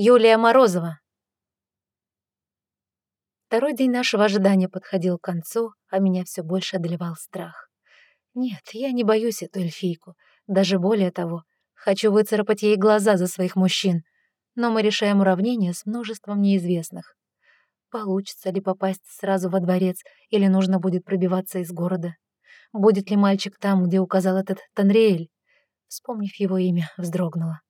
Юлия Морозова. Второй день нашего ожидания подходил к концу, а меня все больше одолевал страх. Нет, я не боюсь эту эльфийку. Даже более того, хочу выцарапать ей глаза за своих мужчин. Но мы решаем уравнение с множеством неизвестных. Получится ли попасть сразу во дворец, или нужно будет пробиваться из города? Будет ли мальчик там, где указал этот Танриэль? Вспомнив его имя, вздрогнула.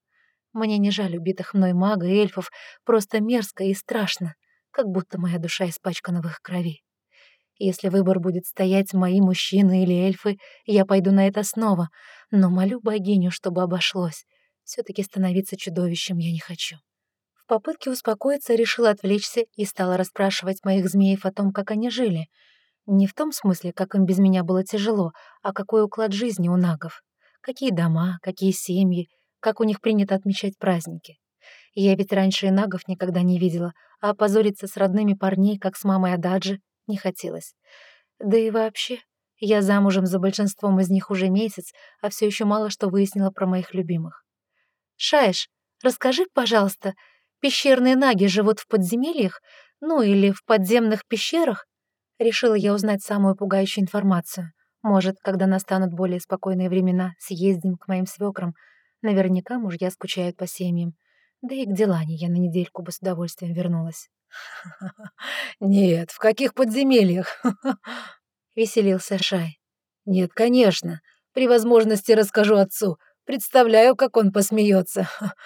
Мне не жаль убитых мной мага и эльфов, просто мерзко и страшно, как будто моя душа испачкана в их крови. Если выбор будет стоять мои мужчины или эльфы, я пойду на это снова, но молю богиню, чтобы обошлось. все таки становиться чудовищем я не хочу. В попытке успокоиться решила отвлечься и стала расспрашивать моих змеев о том, как они жили. Не в том смысле, как им без меня было тяжело, а какой уклад жизни у нагов. Какие дома, какие семьи, как у них принято отмечать праздники. Я ведь раньше и нагов никогда не видела, а опозориться с родными парней, как с мамой Ададжи, не хотелось. Да и вообще, я замужем за большинством из них уже месяц, а все еще мало что выяснила про моих любимых. «Шаеш, расскажи, пожалуйста, пещерные наги живут в подземельях, ну или в подземных пещерах?» Решила я узнать самую пугающую информацию. Может, когда настанут более спокойные времена, съездим к моим свекрам. Наверняка мужья скучают по семьям. Да и к Делане я на недельку бы с удовольствием вернулась. «Нет, в каких подземельях?» — веселился Шай. «Нет, конечно. При возможности расскажу отцу. Представляю, как он посмеется.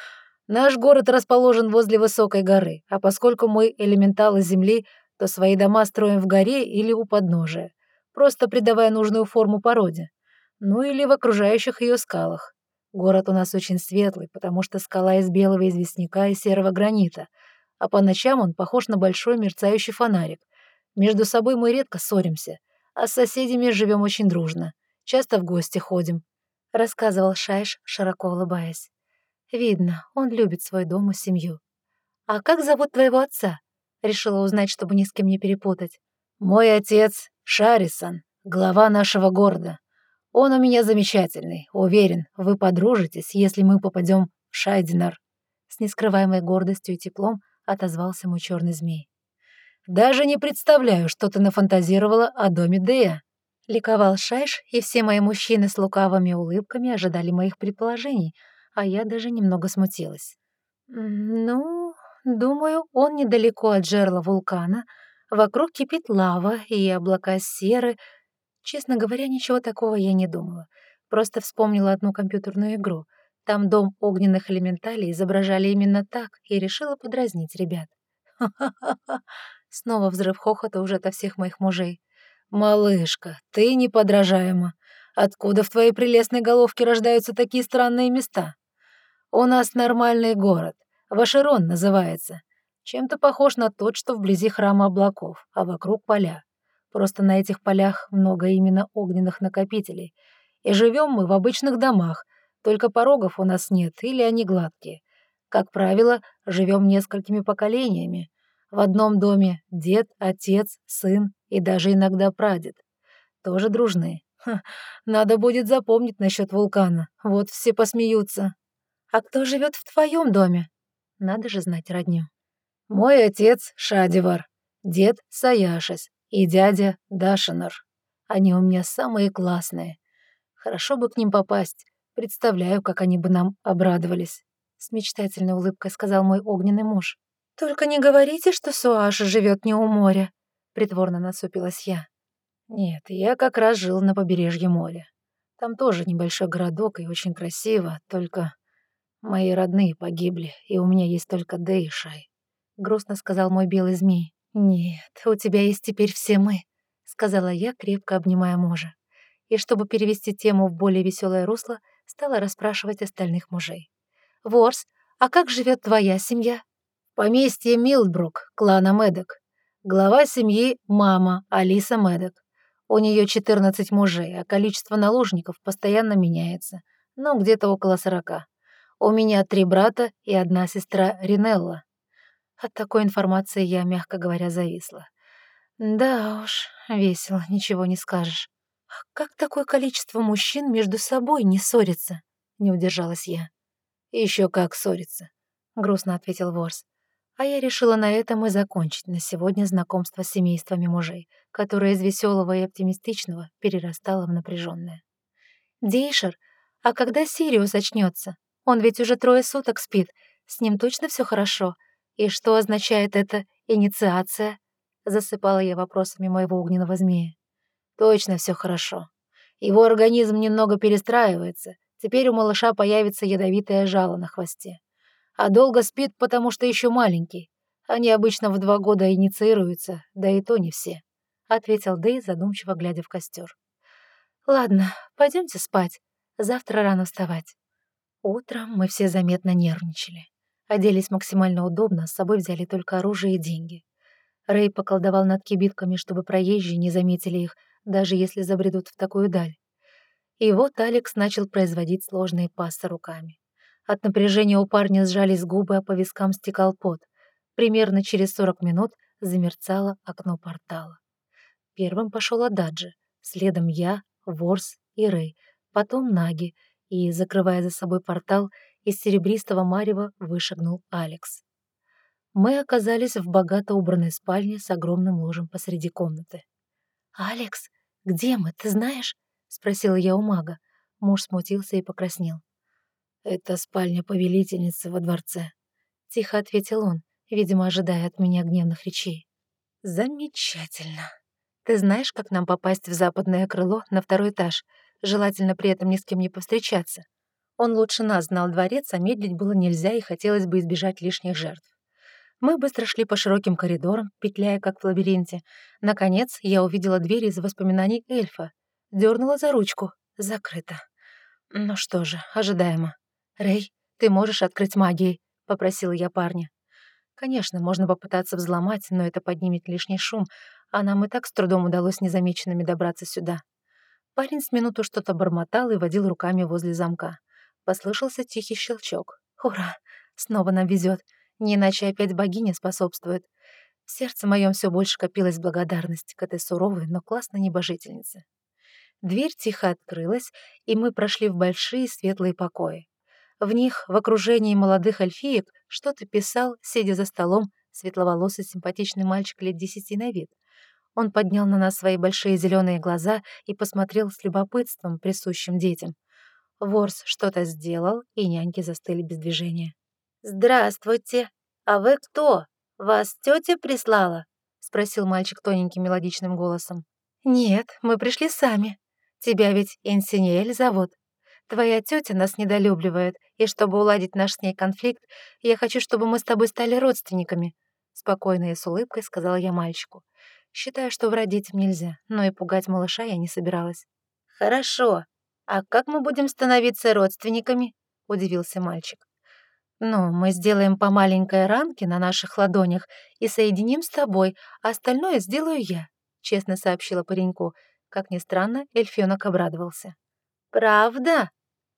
Наш город расположен возле высокой горы, а поскольку мы элементалы Земли, то свои дома строим в горе или у подножия, просто придавая нужную форму породе. Ну или в окружающих ее скалах. Город у нас очень светлый, потому что скала из белого известняка и серого гранита — а по ночам он похож на большой мерцающий фонарик. Между собой мы редко ссоримся, а с соседями живем очень дружно. Часто в гости ходим», — рассказывал Шайш, широко улыбаясь. «Видно, он любит свой дом и семью. А как зовут твоего отца?» Решила узнать, чтобы ни с кем не перепутать. «Мой отец — Шарисон, глава нашего города. Он у меня замечательный. Уверен, вы подружитесь, если мы попадем в Шайдинар». С нескрываемой гордостью и теплом — отозвался мой черный змей. «Даже не представляю, что ты нафантазировала о доме Дея». Ликовал Шайш, и все мои мужчины с лукавыми улыбками ожидали моих предположений, а я даже немного смутилась. «Ну, думаю, он недалеко от жерла вулкана. Вокруг кипит лава и облака серы. Честно говоря, ничего такого я не думала. Просто вспомнила одну компьютерную игру — там дом огненных элементалей изображали именно так, и решила подразнить ребят. Ха-ха-ха! Снова взрыв хохота уже от всех моих мужей. «Малышка, ты неподражаема. Откуда в твоей прелестной головке рождаются такие странные места? У нас нормальный город. Вашерон называется. Чем-то похож на тот, что вблизи храма облаков, а вокруг поля. Просто на этих полях много именно огненных накопителей. И живем мы в обычных домах, только порогов у нас нет или они гладкие. Как правило, живем несколькими поколениями. В одном доме дед, отец, сын и даже иногда прадед. Тоже дружны. Ха, надо будет запомнить насчет вулкана. Вот все посмеются. А кто живет в твоем доме? Надо же знать родню. Мой отец Шадивар, дед Саяшес и дядя Дашинар. Они у меня самые классные. Хорошо бы к ним попасть. Представляю, как они бы нам обрадовались», — с мечтательной улыбкой сказал мой огненный муж. «Только не говорите, что Суаша живет не у моря», — притворно насупилась я. «Нет, я как раз жил на побережье моря. Там тоже небольшой городок и очень красиво, только мои родные погибли, и у меня есть только Дэй и Шай», — грустно сказал мой белый змей. «Нет, у тебя есть теперь все мы», — сказала я, крепко обнимая мужа. И чтобы перевести тему в более веселое русло, стала расспрашивать остальных мужей. «Ворс, а как живет твоя семья?» «Поместье Милдбрук, клана Медок. Глава семьи — мама Алиса Медок. У нее 14 мужей, а количество наложников постоянно меняется. Ну, где-то около сорока. У меня три брата и одна сестра Ринелла. От такой информации я, мягко говоря, зависла. Да уж, весело, ничего не скажешь. «Как такое количество мужчин между собой не ссорится?» — не удержалась я. Еще как ссорится. — грустно ответил Ворс. А я решила на этом и закончить на сегодня знакомство с семействами мужей, которое из веселого и оптимистичного перерастало в напряженное. «Дейшер, а когда Сириус очнется? Он ведь уже трое суток спит, с ним точно все хорошо? И что означает эта инициация?» Засыпала я вопросами моего огненного змея. «Точно все хорошо. Его организм немного перестраивается. Теперь у малыша появится ядовитое жало на хвосте а долго спит, потому что еще маленький. Они обычно в два года инициируются, да и то не все», — ответил Дэй, задумчиво глядя в костер. «Ладно, пойдемте спать. Завтра рано вставать». Утром мы все заметно нервничали. Оделись максимально удобно, с собой взяли только оружие и деньги. Рэй поколдовал над кибитками, чтобы проезжие не заметили их, даже если забредут в такую даль. И вот Алекс начал производить сложные пассы руками. От напряжения у парня сжались губы, а по вискам стекал пот. Примерно через 40 минут замерцало окно портала. Первым пошел Ададжи, следом я, Ворс и Рэй, потом Наги, и, закрывая за собой портал, из серебристого марева вышагнул Алекс. Мы оказались в богато убранной спальне с огромным ложем посреди комнаты. «Алекс, где мы, ты знаешь?» — спросила я у мага. Муж смутился и покраснел. «Это спальня повелительницы во дворце», — тихо ответил он, видимо, ожидая от меня гневных речей. «Замечательно. Ты знаешь, как нам попасть в западное крыло на второй этаж, желательно при этом ни с кем не повстречаться? Он лучше нас знал дворец, а медлить было нельзя и хотелось бы избежать лишних жертв. Мы быстро шли по широким коридорам, петляя как в лабиринте. Наконец, я увидела дверь из воспоминаний эльфа. Дёрнула за ручку. Закрыто. Ну что же, ожидаемо. «Рэй, ты можешь открыть магией?» — попросила я парня. Конечно, можно попытаться взломать, но это поднимет лишний шум, а нам и так с трудом удалось незамеченными добраться сюда. Парень с минуту что-то бормотал и водил руками возле замка. Послышался тихий щелчок. «Ура! Снова нам везет. Не иначе опять богиня способствует. В сердце моем все больше копилась благодарность к этой суровой, но классной небожительнице. Дверь тихо открылась, и мы прошли в большие светлые покои. В них, в окружении молодых эльфиек, что-то писал, сидя за столом, светловолосый симпатичный мальчик лет десяти на вид. Он поднял на нас свои большие зеленые глаза и посмотрел с любопытством, присущим детям. Ворс что-то сделал, и няньки застыли без движения. «Здравствуйте! А вы кто? Вас тетя прислала?» — спросил мальчик тоненьким мелодичным голосом. «Нет, мы пришли сами. Тебя ведь Инсинеэль зовут. Твоя тетя нас недолюбливает, и чтобы уладить наш с ней конфликт, я хочу, чтобы мы с тобой стали родственниками», — спокойно и с улыбкой сказала я мальчику. Считаю, что врать детям нельзя, но и пугать малыша я не собиралась. «Хорошо. А как мы будем становиться родственниками?» — удивился мальчик. «Ну, мы сделаем по маленькой ранке на наших ладонях и соединим с тобой, а остальное сделаю я», — честно сообщила пареньку. Как ни странно, эльфёнок обрадовался. «Правда?»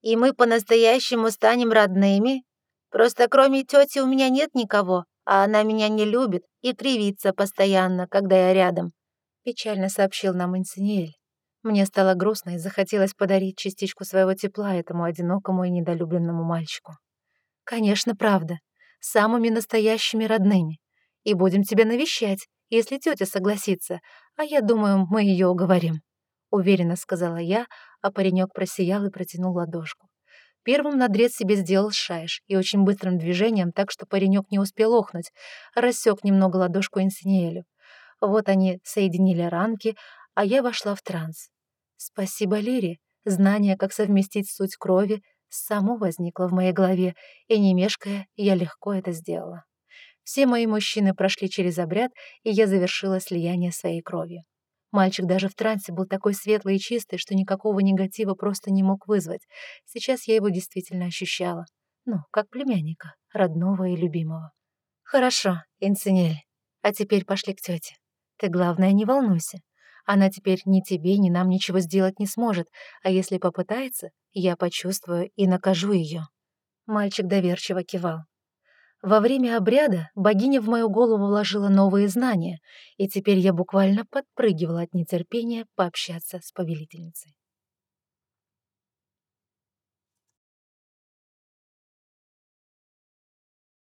И мы по-настоящему станем родными? Просто кроме тети у меня нет никого, а она меня не любит и кривится постоянно, когда я рядом», — печально сообщил нам Инсиниэль. Мне стало грустно и захотелось подарить частичку своего тепла этому одинокому и недолюбленному мальчику. «Конечно, правда. Самыми настоящими родными. И будем тебя навещать, если тетя согласится, а я думаю, мы ее уговорим», — уверенно сказала я, а паренек просиял и протянул ладошку. Первым надрез себе сделал шайш и очень быстрым движением, так что паренек не успел охнуть, рассек немного ладошку Инсиниэлю. Вот они соединили ранки, а я вошла в транс. Спасибо Лире, знание, как совместить суть крови, само возникло в моей голове, и не мешкая, я легко это сделала. Все мои мужчины прошли через обряд, и я завершила слияние своей кровью. Мальчик даже в трансе был такой светлый и чистый, что никакого негатива просто не мог вызвать. Сейчас я его действительно ощущала. Ну, как племянника, родного и любимого. «Хорошо, Инцинель. А теперь пошли к тете. Ты, главное, не волнуйся. Она теперь ни тебе, ни нам ничего сделать не сможет, а если попытается, я почувствую и накажу ее. Мальчик доверчиво кивал. Во время обряда богиня в мою голову вложила новые знания, и теперь я буквально подпрыгивала от нетерпения пообщаться с повелительницей.